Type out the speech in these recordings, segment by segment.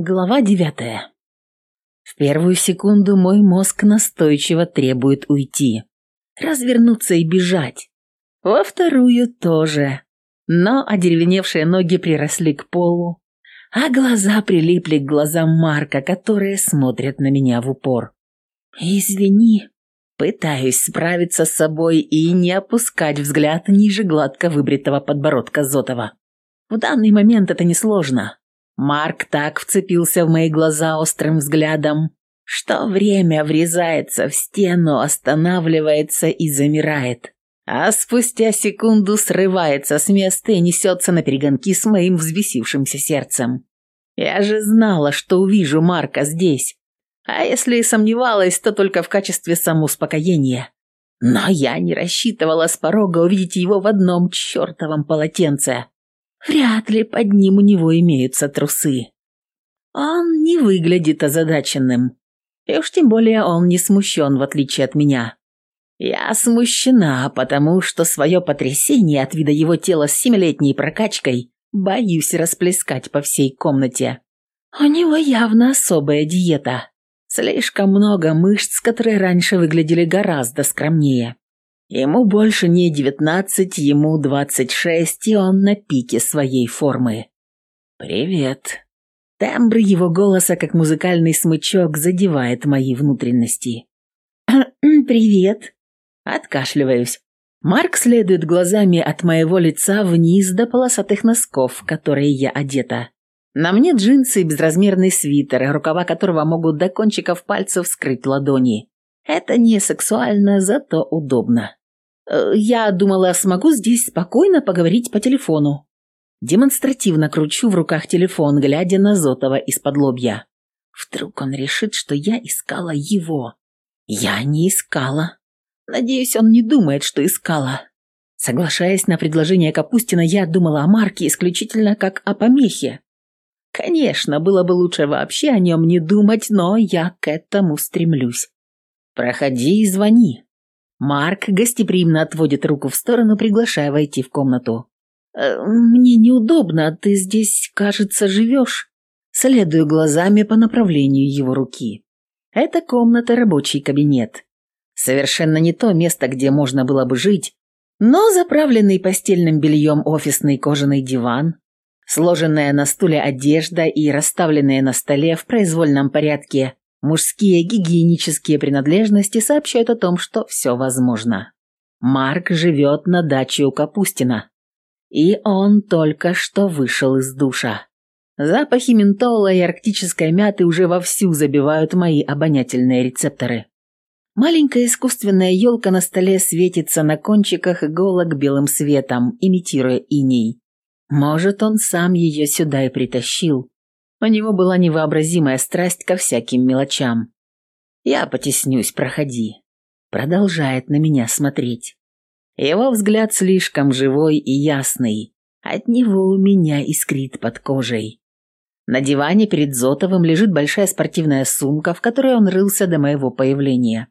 Глава девятая. В первую секунду мой мозг настойчиво требует уйти, развернуться и бежать. Во вторую тоже. Но одеревеневшие ноги приросли к полу, а глаза прилипли к глазам Марка, которые смотрят на меня в упор. «Извини», пытаюсь справиться с собой и не опускать взгляд ниже гладко выбритого подбородка Зотова. В данный момент это несложно. Марк так вцепился в мои глаза острым взглядом, что время врезается в стену, останавливается и замирает. А спустя секунду срывается с места и несется на перегонки с моим взбесившимся сердцем. Я же знала, что увижу Марка здесь. А если и сомневалась, то только в качестве самоуспокоения. Но я не рассчитывала с порога увидеть его в одном чертовом полотенце. Вряд ли под ним у него имеются трусы. Он не выглядит озадаченным. И уж тем более он не смущен, в отличие от меня. Я смущена, потому что свое потрясение от вида его тела с семилетней прокачкой боюсь расплескать по всей комнате. У него явно особая диета. Слишком много мышц, которые раньше выглядели гораздо скромнее. Ему больше не девятнадцать, ему двадцать шесть, и он на пике своей формы. «Привет». Тембр его голоса, как музыкальный смычок, задевает мои внутренности. «Привет». Откашливаюсь. Марк следует глазами от моего лица вниз до полосатых носков, в которые я одета. На мне джинсы и безразмерный свитер, рукава которого могут до кончиков пальцев скрыть ладони. Это не сексуально, зато удобно. Э, я думала, смогу здесь спокойно поговорить по телефону. Демонстративно кручу в руках телефон, глядя на Зотова из-под лобья. Вдруг он решит, что я искала его. Я не искала. Надеюсь, он не думает, что искала. Соглашаясь на предложение Капустина, я думала о Марке исключительно как о помехе. Конечно, было бы лучше вообще о нем не думать, но я к этому стремлюсь. Проходи и звони. Марк гостеприимно отводит руку в сторону, приглашая войти в комнату. «Э, «Мне неудобно, ты здесь, кажется, живешь?» Следую глазами по направлению его руки. Это комната, рабочий кабинет. Совершенно не то место, где можно было бы жить, но заправленный постельным бельем офисный кожаный диван, сложенная на стуле одежда и расставленные на столе в произвольном порядке Мужские гигиенические принадлежности сообщают о том, что все возможно. Марк живет на даче у Капустина. И он только что вышел из душа. Запахи ментола и арктической мяты уже вовсю забивают мои обонятельные рецепторы. Маленькая искусственная елка на столе светится на кончиках иголок белым светом, имитируя иней. Может, он сам ее сюда и притащил, у него была невообразимая страсть ко всяким мелочам. «Я потеснюсь, проходи». Продолжает на меня смотреть. Его взгляд слишком живой и ясный. От него у меня искрит под кожей. На диване перед Зотовым лежит большая спортивная сумка, в которой он рылся до моего появления.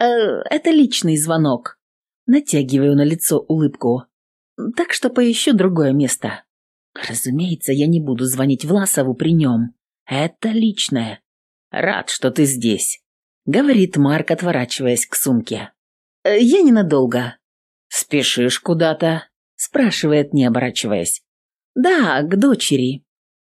«Э, «Это личный звонок». Натягиваю на лицо улыбку. «Так что поищу другое место». Разумеется, я не буду звонить Власову при нем. Это личное. Рад, что ты здесь, говорит Марк, отворачиваясь к сумке. «Э, я ненадолго. Спешишь куда-то? спрашивает, не оборачиваясь. Да, к дочери.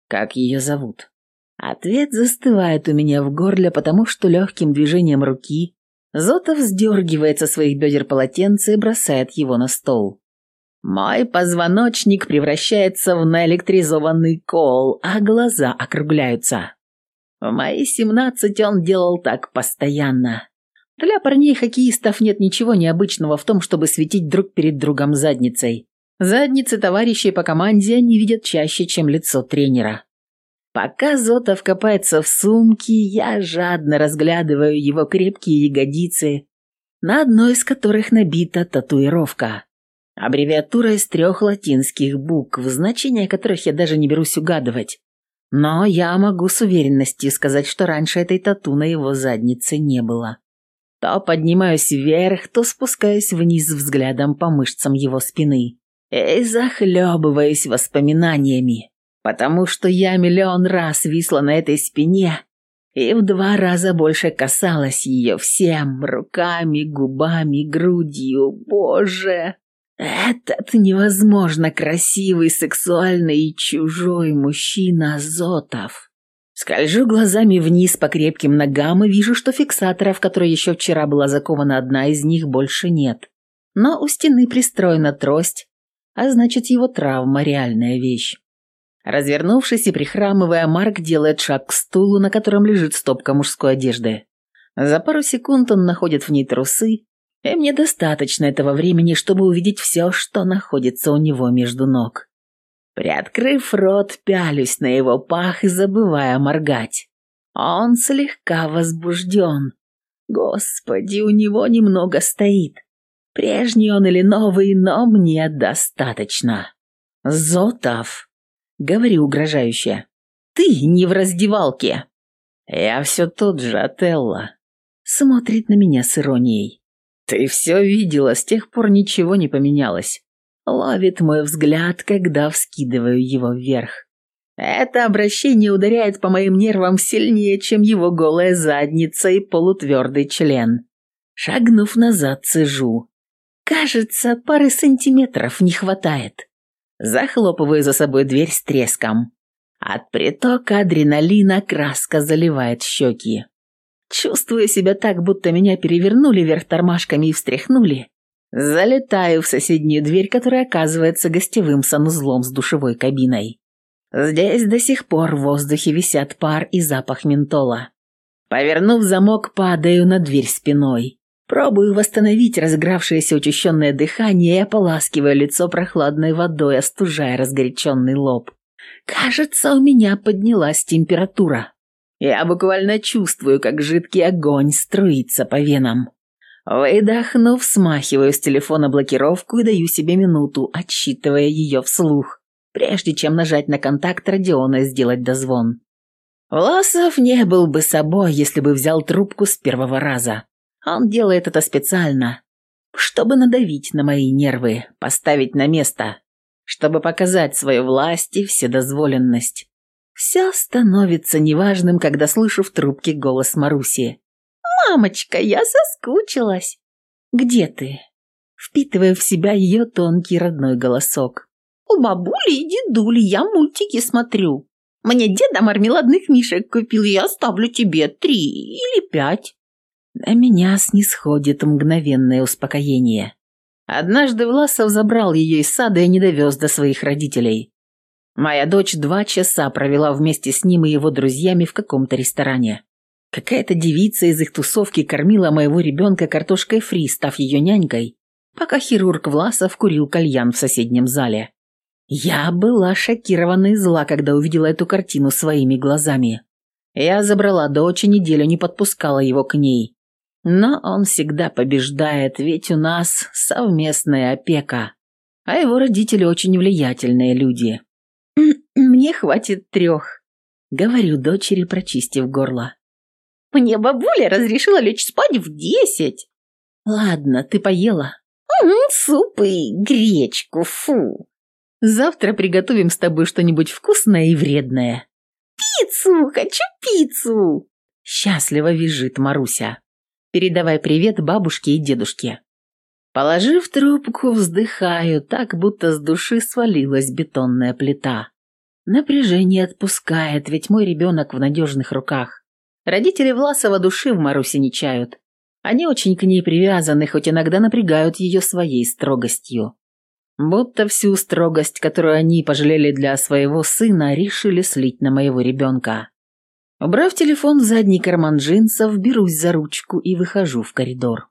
Как ее зовут? Ответ застывает у меня в горле, потому что легким движением руки Зотов сдергивает со своих бедер полотенце и бросает его на стол. Мой позвоночник превращается в наэлектризованный кол, а глаза округляются. В мои семнадцать он делал так постоянно. Для парней-хоккеистов нет ничего необычного в том, чтобы светить друг перед другом задницей. Задницы товарищей по команде они видят чаще, чем лицо тренера. Пока Зотов копается в сумке, я жадно разглядываю его крепкие ягодицы, на одной из которых набита татуировка. Аббревиатура из трех латинских букв, значения которых я даже не берусь угадывать. Но я могу с уверенностью сказать, что раньше этой тату на его заднице не было. То поднимаюсь вверх, то спускаюсь вниз взглядом по мышцам его спины. И захлебываюсь воспоминаниями. потому что я миллион раз висла на этой спине и в два раза больше касалась ее всем, руками, губами, грудью. Боже! Этот невозможно красивый, сексуальный и чужой мужчина Зотов. Скольжу глазами вниз по крепким ногам и вижу, что фиксаторов, которые еще вчера была закована одна из них, больше нет. Но у стены пристроена трость, а значит его травма – реальная вещь. Развернувшись и прихрамывая, Марк делает шаг к стулу, на котором лежит стопка мужской одежды. За пару секунд он находит в ней трусы, и мне достаточно этого времени, чтобы увидеть все, что находится у него между ног. Приоткрыв рот, пялюсь на его пах и забывая моргать. Он слегка возбужден. Господи, у него немного стоит. Прежний он или новый, но мне достаточно. Зотов. Говорю угрожающе. Ты не в раздевалке. Я все тот же, Отелло. Смотрит на меня с иронией. Ты все видела, с тех пор ничего не поменялось. Ловит мой взгляд, когда вскидываю его вверх. Это обращение ударяет по моим нервам сильнее, чем его голая задница и полутвердый член. Шагнув назад, цежу. Кажется, пары сантиметров не хватает. Захлопываю за собой дверь с треском. От притока адреналина краска заливает щеки. Чувствую себя так, будто меня перевернули вверх тормашками и встряхнули. Залетаю в соседнюю дверь, которая оказывается гостевым санузлом с душевой кабиной. Здесь до сих пор в воздухе висят пар и запах ментола. Повернув замок, падаю на дверь спиной. Пробую восстановить разыгравшееся учащенное дыхание и ополаскиваю лицо прохладной водой, остужая разгоряченный лоб. Кажется, у меня поднялась температура. Я буквально чувствую, как жидкий огонь струится по венам. Выдохнув, смахиваю с телефона блокировку и даю себе минуту, отсчитывая ее вслух, прежде чем нажать на контакт Родиона и сделать дозвон. Власов не был бы собой, если бы взял трубку с первого раза. Он делает это специально, чтобы надавить на мои нервы, поставить на место, чтобы показать свою власть и вседозволенность. Все становится неважным, когда слышу в трубке голос Маруси. «Мамочка, я соскучилась!» «Где ты?» Впитывая в себя ее тонкий родной голосок. «У бабули и дедули я мультики смотрю. Мне деда мармеладных мишек купил, я оставлю тебе три или пять. На меня снисходит мгновенное успокоение. Однажды Власов забрал ее из сада и не довез до своих родителей. Моя дочь два часа провела вместе с ним и его друзьями в каком-то ресторане. Какая-то девица из их тусовки кормила моего ребенка картошкой фри, став ее нянькой, пока хирург Власов курил кальян в соседнем зале. Я была шокирована и зла, когда увидела эту картину своими глазами. Я забрала дочь и неделю не подпускала его к ней. Но он всегда побеждает, ведь у нас совместная опека, а его родители очень влиятельные люди. «Мне хватит трех», — говорю дочери, прочистив горло. «Мне бабуля разрешила лечь спать в десять». «Ладно, ты поела?» «Угу, суп и гречку, фу». «Завтра приготовим с тобой что-нибудь вкусное и вредное». «Пиццу! Хочу пиццу!» Счастливо визжит Маруся. Передавай привет бабушке и дедушке. Положив трубку, вздыхаю, так будто с души свалилась бетонная плита. Напряжение отпускает, ведь мой ребенок в надежных руках. Родители Власова души в Марусе не чают. Они очень к ней привязаны, хоть иногда напрягают ее своей строгостью. Будто всю строгость, которую они пожалели для своего сына, решили слить на моего ребенка. Убрав телефон в задний карман джинсов, берусь за ручку и выхожу в коридор.